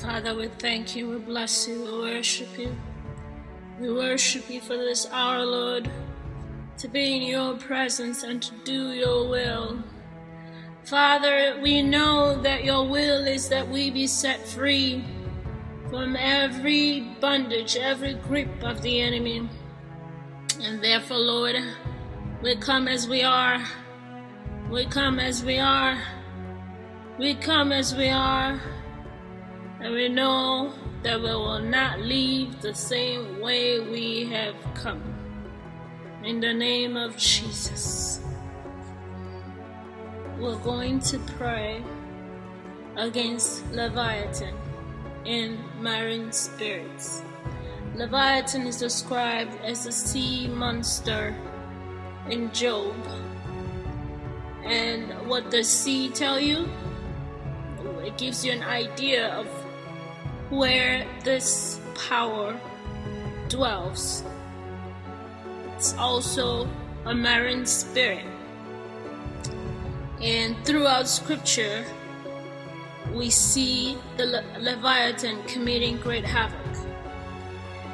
Father, we thank you, we bless you, we worship you. We worship you for this hour, Lord, to be in your presence and to do your will. Father, we know that your will is that we be set free from every bondage, every grip of the enemy. And therefore, Lord, we come as we are. We come as we are. We come as we are. And we know that we will not leave the same way we have come. In the name of Jesus, we're going to pray against Leviathan and marine spirits. Leviathan is described as a sea monster in Job. And what does sea tell you? It gives you an idea of where this power dwells. It's also a marine spirit. And throughout scripture, we see the Le- Leviathan committing great havoc.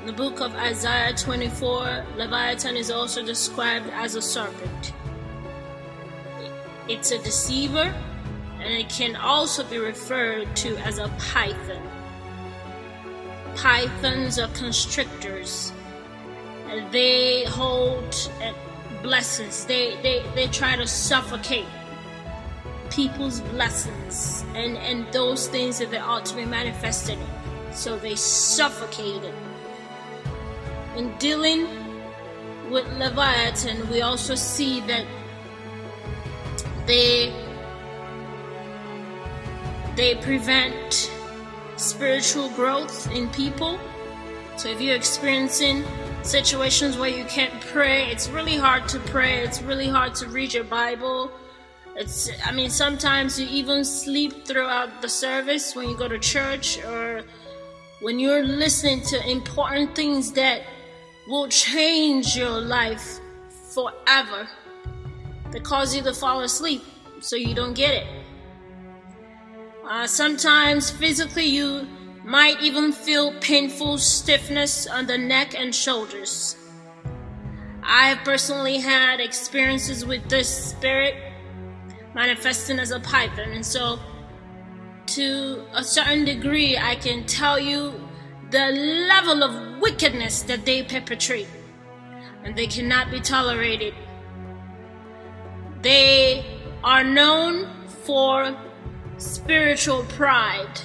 In the book of Isaiah 24, Leviathan is also described as a serpent. It's a deceiver, and it can also be referred to as a python. Pythons are constrictors. They hold uh, blessings. They, they, they try to suffocate people's blessings and, and those things that they ought to be manifested in. So they suffocate it. In dealing with Leviathan, we also see that they they prevent spiritual growth in people. So if you're experiencing situations where you can't pray, it's really hard to pray, it's really hard to read your Bible. It's I mean sometimes you even sleep throughout the service when you go to church or when you're listening to important things that will change your life forever. They cause you to fall asleep so you don't get it. Uh, sometimes physically, you might even feel painful stiffness on the neck and shoulders. I have personally had experiences with this spirit manifesting as a python, and so to a certain degree, I can tell you the level of wickedness that they perpetrate, and they cannot be tolerated. They are known for spiritual pride.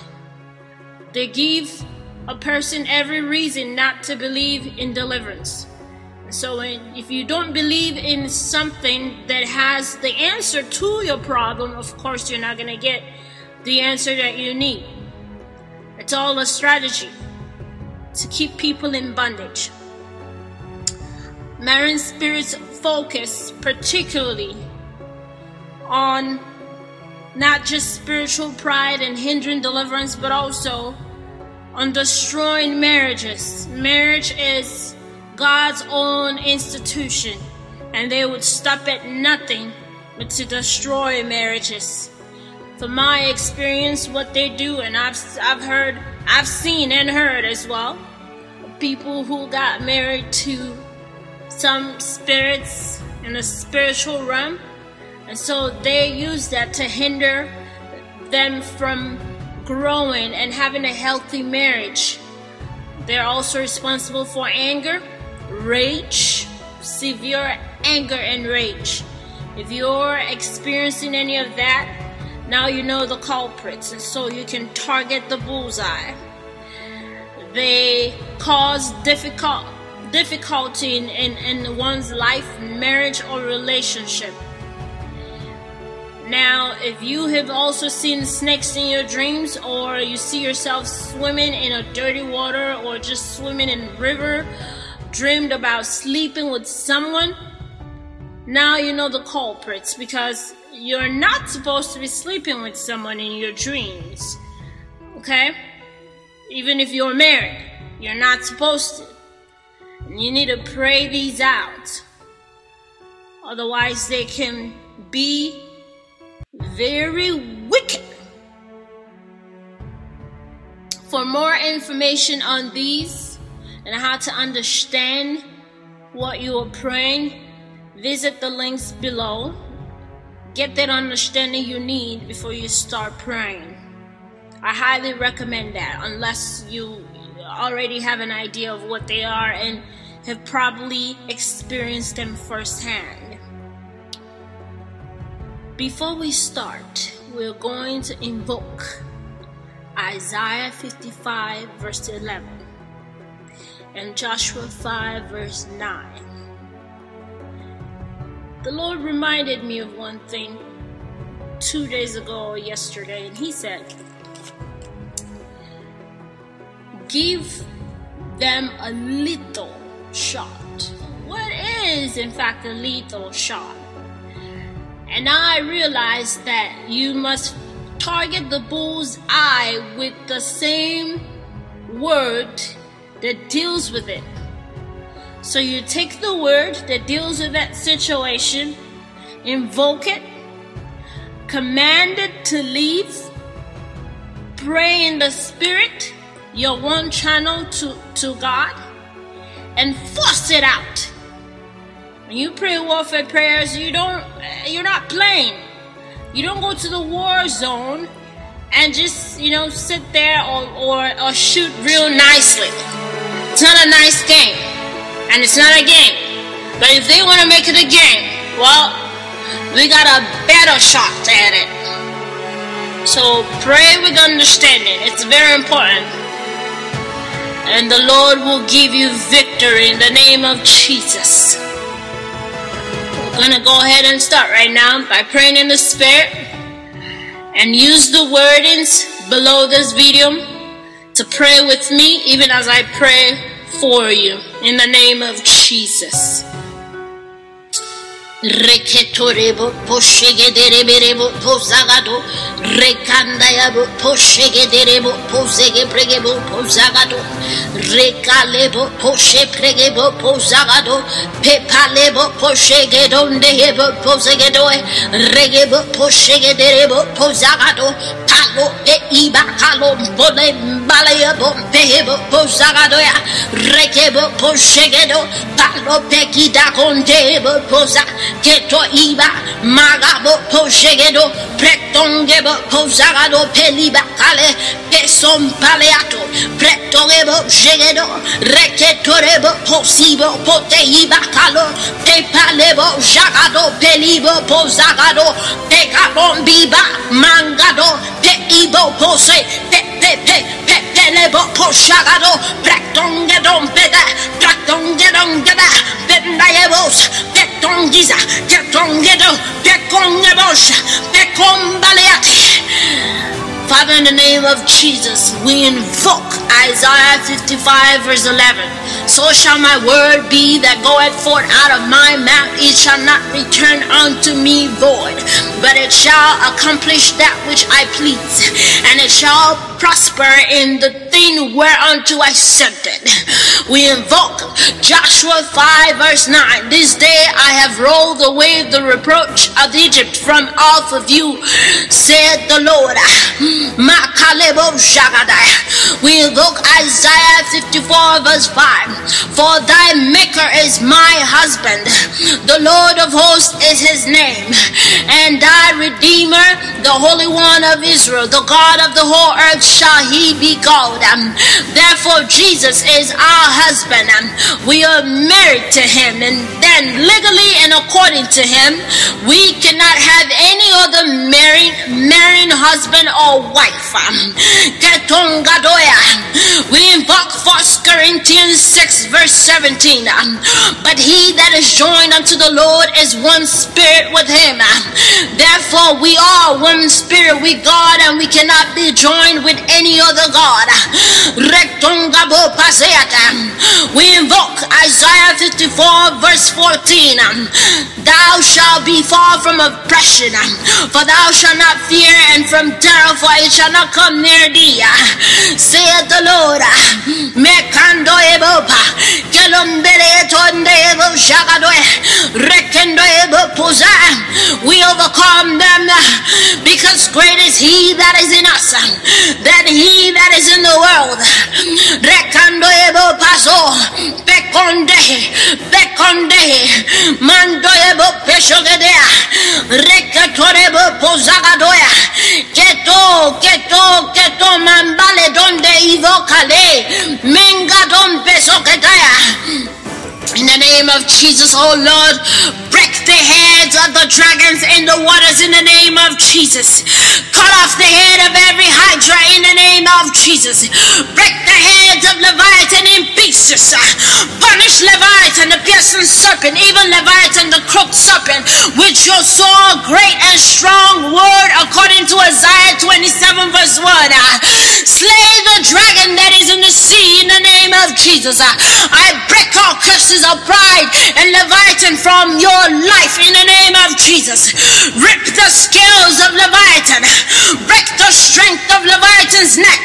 They give a person every reason not to believe in deliverance. So, if you don't believe in something that has the answer to your problem, of course, you're not going to get the answer that you need. It's all a strategy to keep people in bondage. Marine spirits focus particularly on not just spiritual pride and hindering deliverance, but also on destroying marriages. Marriage is God's own institution, and they would stop at nothing but to destroy marriages. From my experience, what they do, and I've, I've heard, I've seen and heard as well, people who got married to some spirits in the spiritual realm and so they use that to hinder them from growing and having a healthy marriage. They're also responsible for anger, rage, severe anger, and rage. If you're experiencing any of that, now you know the culprits, and so you can target the bullseye. They cause difficult difficulty in, in, in one's life, marriage, or relationship. Now, if you have also seen snakes in your dreams, or you see yourself swimming in a dirty water, or just swimming in river, dreamed about sleeping with someone, now you know the culprits because you're not supposed to be sleeping with someone in your dreams. Okay? Even if you're married, you're not supposed to. And you need to pray these out. Otherwise, they can be very wicked. For more information on these and how to understand what you are praying, visit the links below. Get that understanding you need before you start praying. I highly recommend that unless you already have an idea of what they are and have probably experienced them firsthand. Before we start, we're going to invoke Isaiah 55, verse 11, and Joshua 5, verse 9. The Lord reminded me of one thing two days ago or yesterday, and He said, Give them a little shot. What is, in fact, a lethal shot? And now I realize that you must target the bull's eye with the same word that deals with it. So you take the word that deals with that situation, invoke it, command it to leave, pray in the spirit, your one channel to, to God, and force it out. When you pray warfare prayers, you don't you're not playing. You don't go to the war zone and just, you know, sit there or, or, or shoot real nicely. It's not a nice game. And it's not a game. But if they want to make it a game, well, we got a better shot at it. So pray with understanding. It's very important. And the Lord will give you victory in the name of Jesus gonna go ahead and start right now by praying in the spirit and use the wordings below this video to pray with me even as I pray for you in the name of Jesus. Reketorebo pozagado rekandayabo pozege pregebo pozagado rekalebo poshe pregebo pozagado pepalebo poshegedondehebo pozegedoe regebo poshegederebo pozagado palo e iba kalo bone balaya bompehebo pozagadoya rekebo poshegedo palo pekida kondebo pozagado keto iba magabo poshegedo pretongebo posagado peliba kale pesom paleato pretongebo regedo reketorebo posibo poteiba kalo te jagado pelibo pozagado te mangado te ibo pose te te te te telebo poshagado prektongedo peda prektongedo geda bendayebos tektongiza tektongedo tekongebosh tekombaleati Father, in the name of Jesus, we invoke Isaiah 55, verse 11. So shall my word be that goeth forth out of my mouth, it shall not return unto me void, but it shall accomplish that which I please, and it shall prosper in the thing whereunto I sent it. We invoke Joshua 5, verse 9. This day I have rolled away the reproach of Egypt from off of you, said the Lord. We invoke Isaiah 54 verse 5. For thy maker is my husband, the Lord of hosts is his name, and thy redeemer, the Holy One of Israel, the God of the whole earth shall he be called. Therefore Jesus is our husband. And we are married to him, and legally and according to him, we cannot have any other marrying husband or wife. We invoke 1 Corinthians 6 verse 17. But he that is joined unto the Lord is one spirit with him. Therefore we are one spirit with God and we cannot be joined with any other God. We invoke Isaiah 54 verse 14. Um, thou shalt be far from oppression, um, for thou shalt not fear, and from terror, for it shall not come near thee. Uh, saith the Lord. Uh, Mekando ebopa, tonde ebo ebo poza. We overcome them uh, because great is He that is in us um, than He that is in the world. Bekonde bekonde mandoyebo peshogedea rekatorebo pozagadoya keto keto keto mambale donde mengadon pesoketaya in the name of Jesus, oh Lord, break the heads of the dragons in the waters in the name of Jesus. Cut off the head of every hydra in the name of Jesus. Break the heads of Leviathan pieces. Punish Leviathan, the piercing serpent, even Leviathan, the crooked serpent, with your saw great and strong word according to Isaiah 27 verse 1. Slay the dragon that is in the sea in the name of Jesus. I break all curses of pride and Leviathan from your life in the name of Jesus. Rip the scales of Leviathan. Break the strength of Leviathan's neck.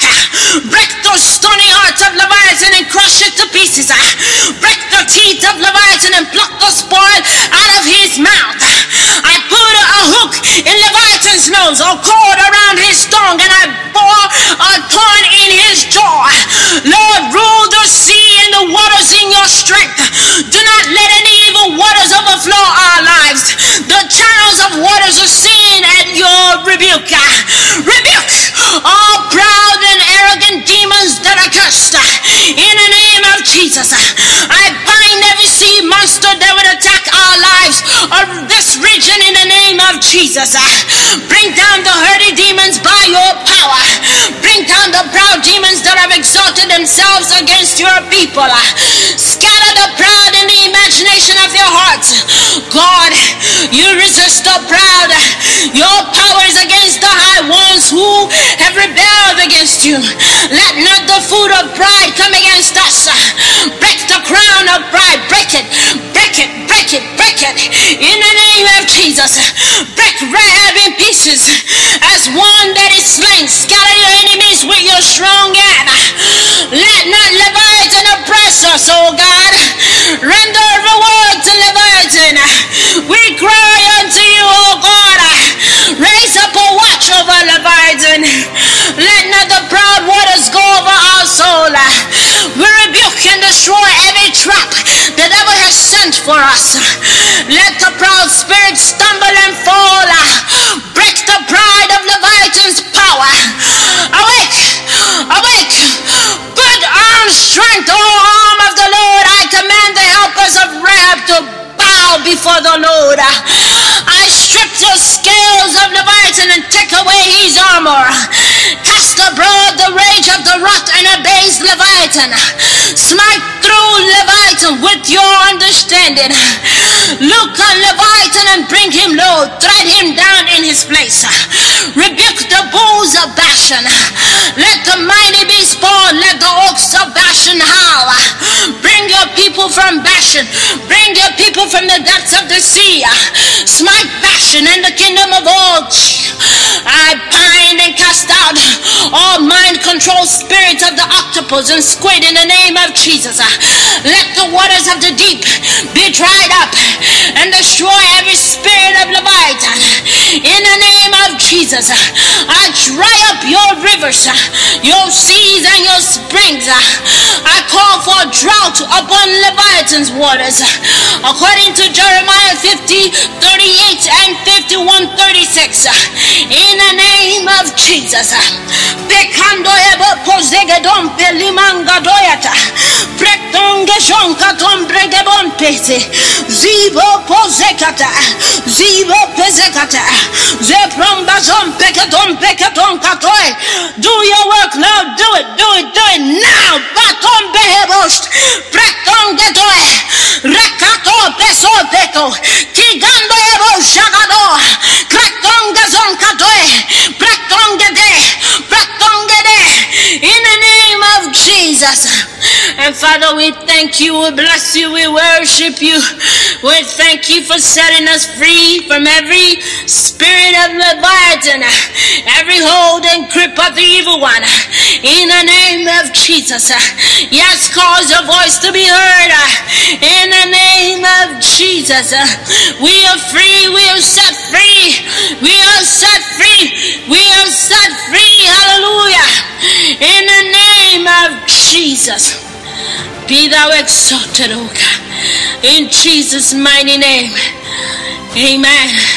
Jesus. Ah. Bring down the hurting demons by your power. Bring down the proud demons that have exalted themselves against your people. Ah. Scatter the proud in the imagination of your hearts. God, you resist the proud. Your power is against the high ones who have rebelled against you. We rebuke and destroy every trap the devil has sent for us. Let the proud spirit stumble and fall. Break the pride of Leviathan's power. Awake, awake, good arm strength, O arm of the Lord. I command the helpers of Rahab to bow before the Lord. I strip the scales of Leviathan and take away his armor. Abroad the rage of the wrath and abase Leviathan. Smite through Leviathan with your understanding. Look on Leviathan and bring him low. Tread him down in his place. Rebuke the bulls of Bashan. Let the mighty be spoiled. Let the oaks of Bashan howl. Bring your people from Bashan. Bring your people from the depths of the sea. Smite Bashan and the kingdom of Og. I bind and cast out all mind control spirits of the octopus and squid in the name of Jesus. Let the waters of the deep be dried up and destroy every spirit of Leviathan. In the name of Jesus, I dry up your rivers, your seas, and your springs. I call for drought upon Leviathan's waters. According to Jeremiah 50, 38, and 51, 36. Jesus. Pekando ebo pozegedon pelimanga doyata. Pretonge shonka tombrege bon pese. Zibo pozekata. Zibo pezekata. Zepromba zon peketon peketon katoy. Do your work now. Do it. Do it. Do it now. Baton behebost. Pretonge doy. Rekato peso peko. Tigando ebo jagado. Kretonge zon katoy. Pretonge de. Pretonge de. In the name of And Father, we thank you, we bless you, we worship you. We thank you for setting us free from every spirit of Leviathan, every hold and grip of the evil one. In the name of Jesus. Yes, cause your voice to be heard. In the name of Jesus. We are free, we are set free. We are set Jesus. Be thou exalted, O God. In Jesus' mighty name. Amen.